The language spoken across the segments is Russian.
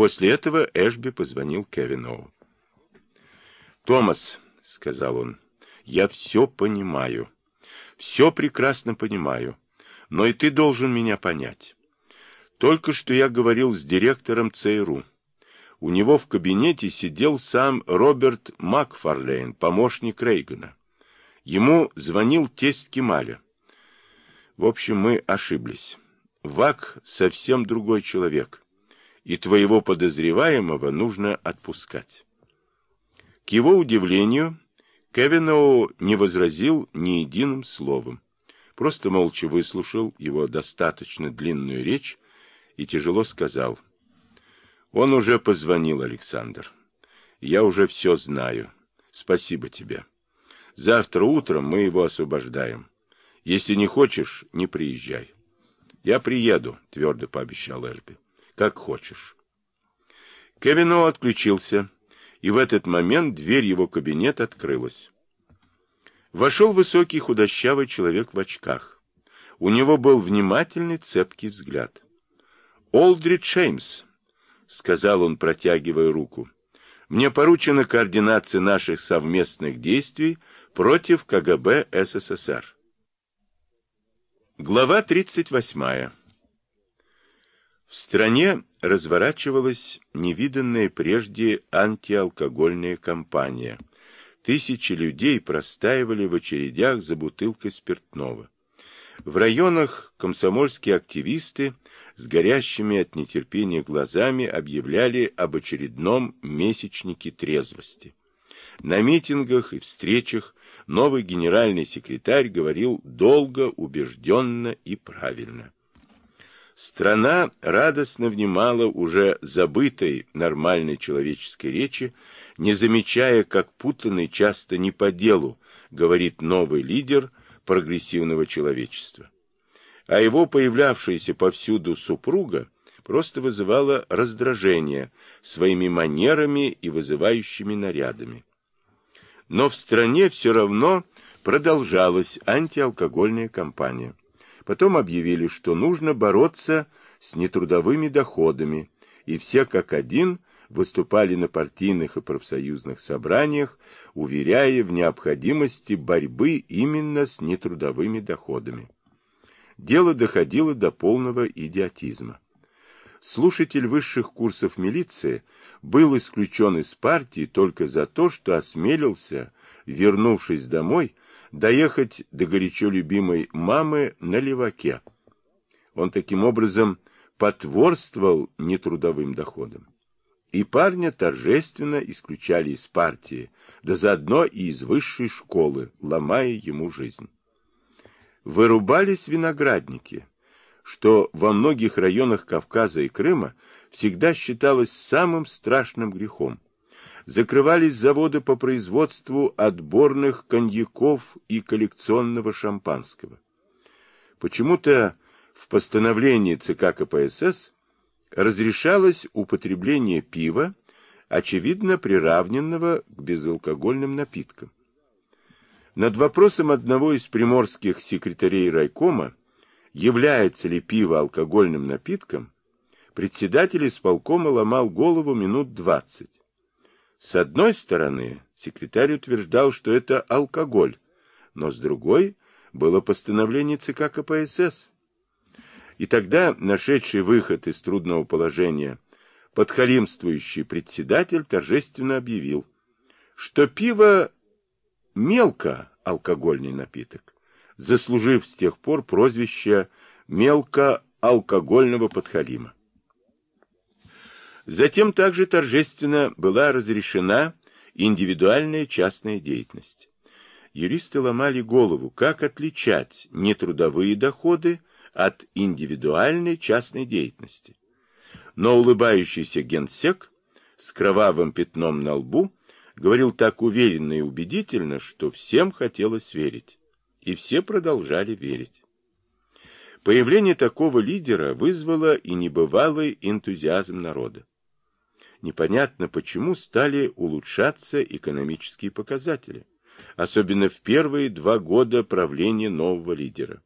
После этого Эшби позвонил Кевину. «Томас», — сказал он, — «я все понимаю. Все прекрасно понимаю. Но и ты должен меня понять. Только что я говорил с директором ЦРУ. У него в кабинете сидел сам Роберт Макфарлейн, помощник Рейгана. Ему звонил тесть Кемаля. В общем, мы ошиблись. Вак совсем другой человек, и твоего подозреваемого нужно отпускать. К его удивлению, Кевиноу не возразил ни единым словом, просто молча выслушал его достаточно длинную речь и тяжело сказал. Он уже позвонил, Александр. Я уже все знаю. Спасибо тебе. Завтра утром мы его освобождаем. Если не хочешь, не приезжай. Я приеду, твердо пообещал Эшби. Как хочешь. Кевино отключился, и в этот момент дверь его кабинета открылась. Вошел высокий худощавый человек в очках. У него был внимательный цепкий взгляд. «Олдрид Шеймс», — сказал он, протягивая руку, — «мне поручена координация наших совместных действий против КГБ СССР». Глава 38. В стране разворачивалась невиданная прежде антиалкогольная кампания. Тысячи людей простаивали в очередях за бутылкой спиртного. В районах комсомольские активисты с горящими от нетерпения глазами объявляли об очередном месячнике трезвости. На митингах и встречах новый генеральный секретарь говорил долго, убежденно и правильно. Страна радостно внимала уже забытой нормальной человеческой речи, не замечая, как путанный часто не по делу, говорит новый лидер прогрессивного человечества. А его появлявшаяся повсюду супруга просто вызывала раздражение своими манерами и вызывающими нарядами. Но в стране все равно продолжалась антиалкогольная кампания. Потом объявили, что нужно бороться с нетрудовыми доходами, и все как один выступали на партийных и профсоюзных собраниях, уверяя в необходимости борьбы именно с нетрудовыми доходами. Дело доходило до полного идиотизма слушатель высших курсов милиции был исключен из партии только за то, что осмелился, вернувшись домой, доехать до горячо любимой мамы на леваке. Он таким образом потворствовал нетрудовым доходам. И парня торжественно исключали из партии, да заодно и из высшей школы, ломая ему жизнь. Вырубались виноградники, что во многих районах Кавказа и Крыма всегда считалось самым страшным грехом. Закрывались заводы по производству отборных коньяков и коллекционного шампанского. Почему-то в постановлении ЦК КПСС разрешалось употребление пива, очевидно приравненного к безалкогольным напиткам. Над вопросом одного из приморских секретарей райкома является ли пиво алкогольным напитком, председатель исполкома ломал голову минут двадцать. С одной стороны, секретарь утверждал, что это алкоголь, но с другой было постановление ЦК КПСС. И тогда, нашедший выход из трудного положения, подхалимствующий председатель торжественно объявил, что пиво мелко алкогольный напиток заслужив с тех пор прозвище мелкоалкогольного подхалима. Затем также торжественно была разрешена индивидуальная частная деятельность. Юристы ломали голову, как отличать нетрудовые доходы от индивидуальной частной деятельности. Но улыбающийся генсек с кровавым пятном на лбу говорил так уверенно и убедительно, что всем хотелось верить и все продолжали верить. Появление такого лидера вызвало и небывалый энтузиазм народа. Непонятно, почему стали улучшаться экономические показатели, особенно в первые два года правления нового лидера.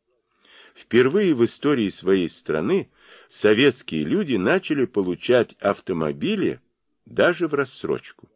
Впервые в истории своей страны советские люди начали получать автомобили даже в рассрочку.